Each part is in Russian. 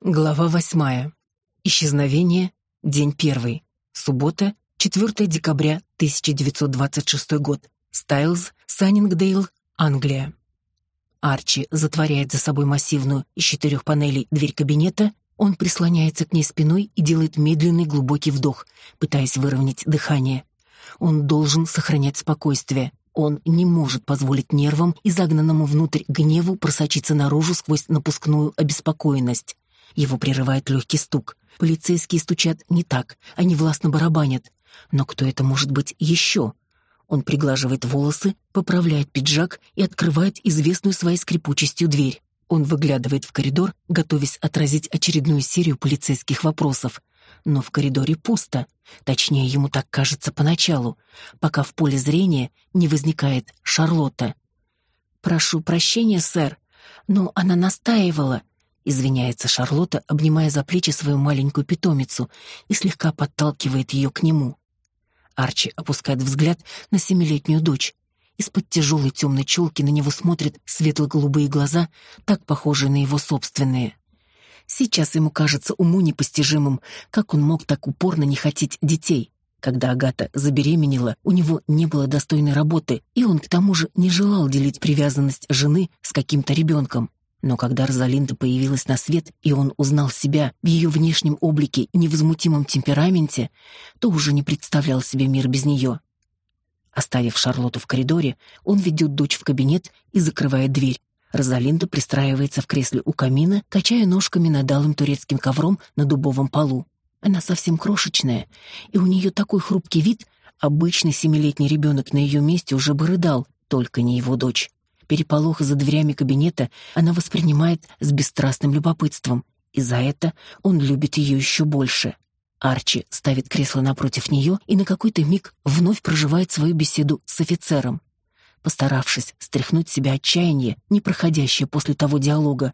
Глава восьмая. Исчезновение. День первый. Суббота, 4 декабря 1926 год. Стайлз, Саннингдейл, Англия. Арчи затворяет за собой массивную из четырех панелей дверь кабинета, он прислоняется к ней спиной и делает медленный глубокий вдох, пытаясь выровнять дыхание. Он должен сохранять спокойствие. Он не может позволить нервам и загнанному внутрь гневу просочиться наружу сквозь напускную обеспокоенность. Его прерывает легкий стук. Полицейские стучат не так, они властно барабанят. Но кто это может быть еще? Он приглаживает волосы, поправляет пиджак и открывает известную своей скрипучестью дверь. Он выглядывает в коридор, готовясь отразить очередную серию полицейских вопросов. Но в коридоре пусто. Точнее, ему так кажется поначалу, пока в поле зрения не возникает Шарлотта. «Прошу прощения, сэр, но она настаивала», Извиняется Шарлотта, обнимая за плечи свою маленькую питомицу и слегка подталкивает ее к нему. Арчи опускает взгляд на семилетнюю дочь. Из-под тяжелой темной челки на него смотрят светло-голубые глаза, так похожие на его собственные. Сейчас ему кажется уму непостижимым, как он мог так упорно не хотеть детей. Когда Агата забеременела, у него не было достойной работы, и он к тому же не желал делить привязанность жены с каким-то ребенком. Но когда Розалинда появилась на свет, и он узнал себя в ее внешнем облике и невозмутимом темпераменте, то уже не представлял себе мир без нее. Оставив Шарлотту в коридоре, он ведет дочь в кабинет и закрывает дверь. Розалинда пристраивается в кресле у камина, качая ножками над алым турецким ковром на дубовом полу. Она совсем крошечная, и у нее такой хрупкий вид, обычный семилетний ребенок на ее месте уже бы рыдал, только не его дочь. Переполох за дверями кабинета она воспринимает с бесстрастным любопытством, и за это он любит ее еще больше. Арчи ставит кресло напротив нее и на какой-то миг вновь проживает свою беседу с офицером. Постаравшись стряхнуть себя отчаяние, не проходящее после того диалога,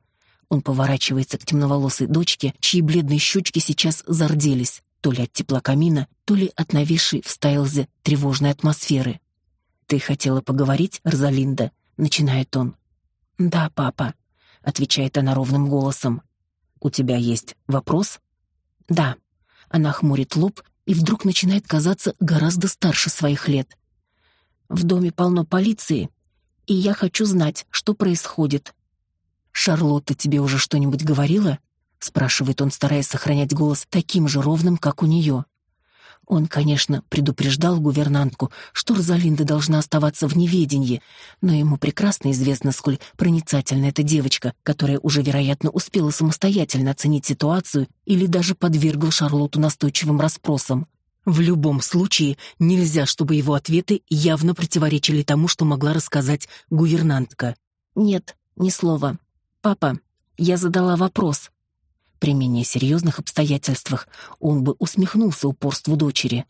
он поворачивается к темноволосой дочке, чьи бледные щечки сейчас зарделись, то ли от тепла камина, то ли от нависшей в Стайлзе тревожной атмосферы. «Ты хотела поговорить, Розалинда?» начинает он. «Да, папа», — отвечает она ровным голосом. «У тебя есть вопрос?» «Да». Она хмурит лоб и вдруг начинает казаться гораздо старше своих лет. «В доме полно полиции, и я хочу знать, что происходит». «Шарлотта тебе уже что-нибудь говорила?» — спрашивает он, стараясь сохранять голос таким же ровным, как у нее. Он, конечно, предупреждал гувернантку, что Розалинда должна оставаться в неведении, но ему прекрасно известно, сколь проницательна эта девочка, которая уже, вероятно, успела самостоятельно оценить ситуацию или даже подвергла Шарлотту настойчивым расспросам. В любом случае, нельзя, чтобы его ответы явно противоречили тому, что могла рассказать гувернантка. «Нет, ни слова. Папа, я задала вопрос. При менее серьезных обстоятельствах он бы усмехнулся упорству дочери.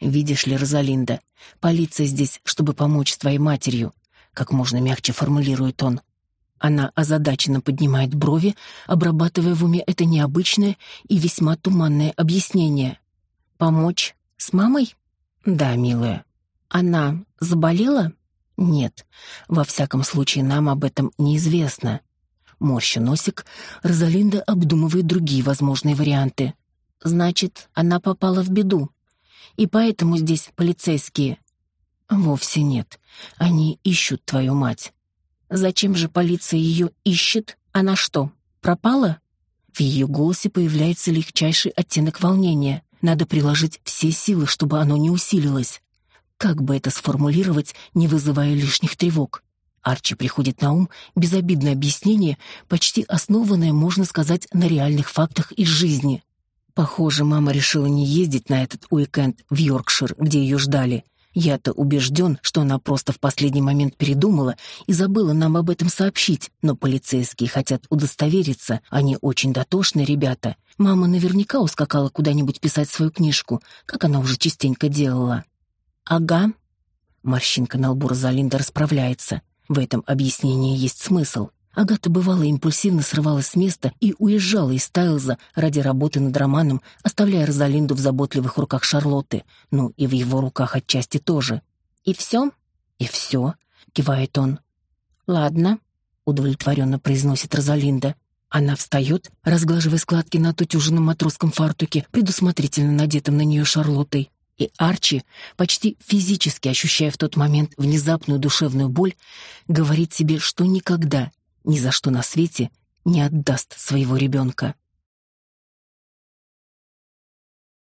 «Видишь ли, Розалинда, полиция здесь, чтобы помочь твоей матерью», как можно мягче формулирует он. Она озадаченно поднимает брови, обрабатывая в уме это необычное и весьма туманное объяснение. «Помочь с мамой?» «Да, милая». «Она заболела?» «Нет. Во всяком случае, нам об этом неизвестно. Морща носик, Розалинда обдумывает другие возможные варианты. Значит, она попала в беду. И поэтому здесь полицейские. Вовсе нет. Они ищут твою мать. Зачем же полиция ее ищет? Она что, пропала? В ее голосе появляется легчайший оттенок волнения. Надо приложить все силы, чтобы оно не усилилось. Как бы это сформулировать, не вызывая лишних тревог? Арчи приходит на ум безобидное объяснение, почти основанное, можно сказать, на реальных фактах из жизни. Похоже, мама решила не ездить на этот уикенд в Йоркшир, где ее ждали. Я-то убежден, что она просто в последний момент передумала и забыла нам об этом сообщить, но полицейские хотят удостовериться, они очень дотошные ребята. Мама наверняка ускакала куда-нибудь писать свою книжку, как она уже частенько делала. «Ага». Морщинка на лбу Розалинда расправляется. В этом объяснении есть смысл. Агата бывало импульсивно срывалась с места и уезжала из Тайлза ради работы над романом, оставляя Розалинду в заботливых руках Шарлотты, ну и в его руках отчасти тоже. «И все?» «И все», — кивает он. «Ладно», — удовлетворенно произносит Розалинда. Она встает, разглаживая складки на отутюженном матросском фартуке, предусмотрительно надетом на нее Шарлоттой. И Арчи, почти физически ощущая в тот момент внезапную душевную боль, говорит себе, что никогда, ни за что на свете не отдаст своего ребенка.